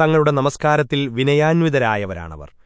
തങ്ങളുടെ നമസ്കാരത്തിൽ വിനയാന്വിതരായവരാണവർ